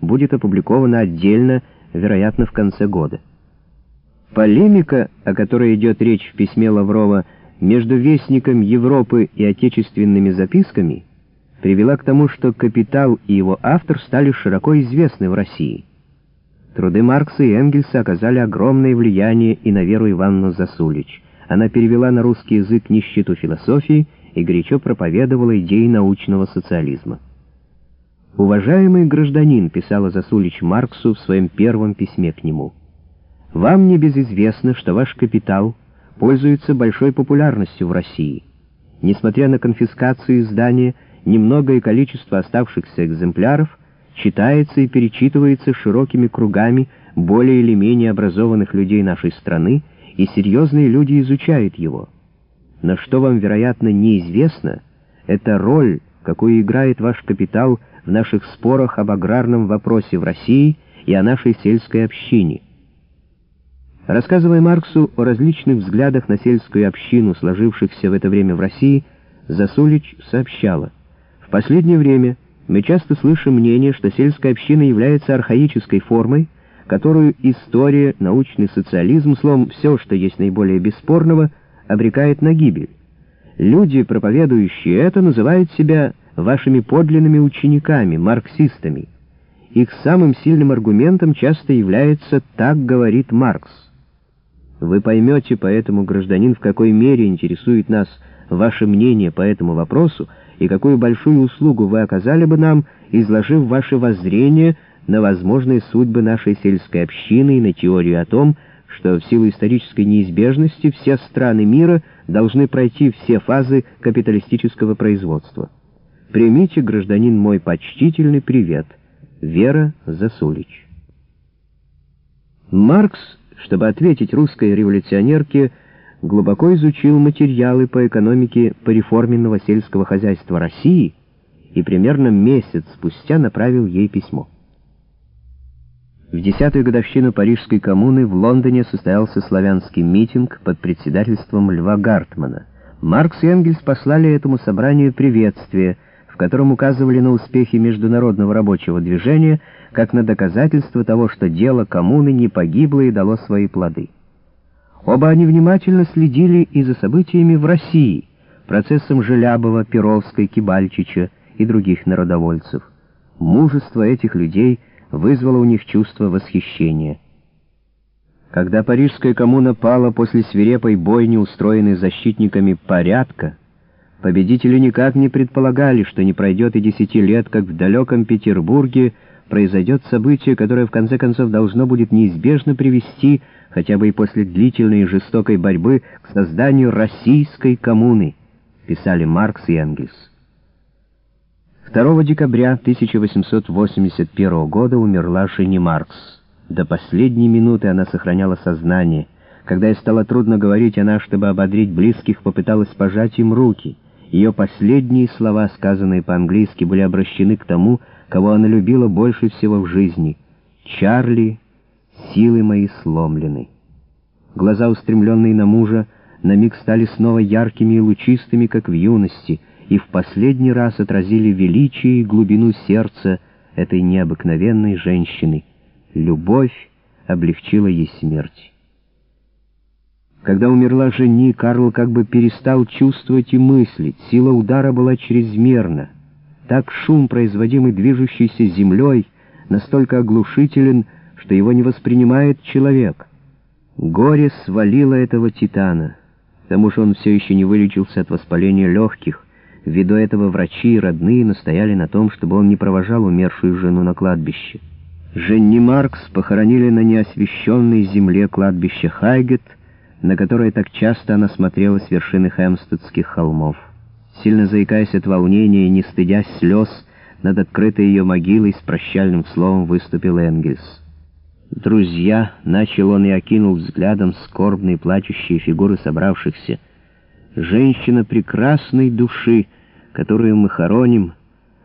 будет опубликовано отдельно, вероятно, в конце года. Полемика, о которой идет речь в письме Лаврова, между Вестником Европы и отечественными записками привела к тому, что «Капитал» и его автор стали широко известны в России. Труды Маркса и Энгельса оказали огромное влияние и на Веру Ивановну Засулич. Она перевела на русский язык нищету философии и горячо проповедовала идеи научного социализма. «Уважаемый гражданин», — писала Засулич Марксу в своем первом письме к нему, — «вам не безизвестно, что ваш капитал пользуется большой популярностью в России. Несмотря на конфискацию издания, немногое количество оставшихся экземпляров читается и перечитывается широкими кругами более или менее образованных людей нашей страны, и серьезные люди изучают его. Но что вам, вероятно, неизвестно, это роль, какую играет ваш капитал в наших спорах об аграрном вопросе в России и о нашей сельской общине. Рассказывая Марксу о различных взглядах на сельскую общину, сложившихся в это время в России, Засулич сообщала, «В последнее время мы часто слышим мнение, что сельская община является архаической формой, которую история, научный социализм, словом, все, что есть наиболее бесспорного, обрекает на гибель. Люди, проповедующие это, называют себя вашими подлинными учениками, марксистами. Их самым сильным аргументом часто является «так говорит Маркс». Вы поймете поэтому, гражданин, в какой мере интересует нас ваше мнение по этому вопросу и какую большую услугу вы оказали бы нам, изложив ваше воззрение на возможные судьбы нашей сельской общины и на теорию о том, что в силу исторической неизбежности все страны мира должны пройти все фазы капиталистического производства. Примите, гражданин мой, почтительный привет. Вера Засулич. Маркс, чтобы ответить русской революционерке, глубоко изучил материалы по экономике пореформенного сельского хозяйства России и примерно месяц спустя направил ей письмо. В десятую годовщину Парижской коммуны в Лондоне состоялся славянский митинг под председательством Льва Гартмана. Маркс и Энгельс послали этому собранию приветствие — котором указывали на успехи международного рабочего движения, как на доказательство того, что дело коммуны не погибло и дало свои плоды. Оба они внимательно следили и за событиями в России, процессом Желябова, Перовской, Кибальчича и других народовольцев. Мужество этих людей вызвало у них чувство восхищения. Когда Парижская коммуна пала после свирепой бойни, устроенной защитниками порядка, Победители никак не предполагали, что не пройдет и десяти лет, как в далеком Петербурге произойдет событие, которое в конце концов должно будет неизбежно привести, хотя бы и после длительной и жестокой борьбы, к созданию российской коммуны, писали Маркс и Энгельс. 2 декабря 1881 года умерла Жени Маркс. До последней минуты она сохраняла сознание. Когда ей стало трудно говорить, она, чтобы ободрить близких, попыталась пожать им руки — ее последние слова, сказанные по-английски, были обращены к тому, кого она любила больше всего в жизни. «Чарли, силы мои сломлены». Глаза, устремленные на мужа, на миг стали снова яркими и лучистыми, как в юности, и в последний раз отразили величие и глубину сердца этой необыкновенной женщины. Любовь облегчила ей смерть. Когда умерла жени, Карл как бы перестал чувствовать и мыслить. Сила удара была чрезмерна. Так шум, производимый движущейся землей, настолько оглушителен, что его не воспринимает человек. Горе свалило этого титана. К тому же он все еще не вылечился от воспаления легких. Ввиду этого врачи и родные настояли на том, чтобы он не провожал умершую жену на кладбище. Женни Маркс похоронили на неосвещенной земле кладбища Хайгет — на которое так часто она смотрела с вершины Хэмстедских холмов. Сильно заикаясь от волнения и не стыдясь слез, над открытой ее могилой с прощальным словом выступил Энгельс. «Друзья!» — начал он и окинул взглядом скорбные плачущие фигуры собравшихся. «Женщина прекрасной души, которую мы хороним,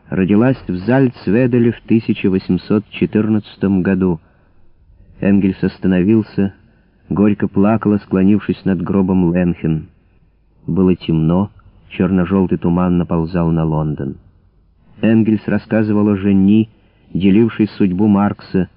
родилась в Зальцведеле в 1814 году». Энгельс остановился, — горько плакала, склонившись над гробом Ленхен. Было темно, черно-желтый туман наползал на Лондон. Энгельс рассказывал о жени, деливший судьбу Маркса,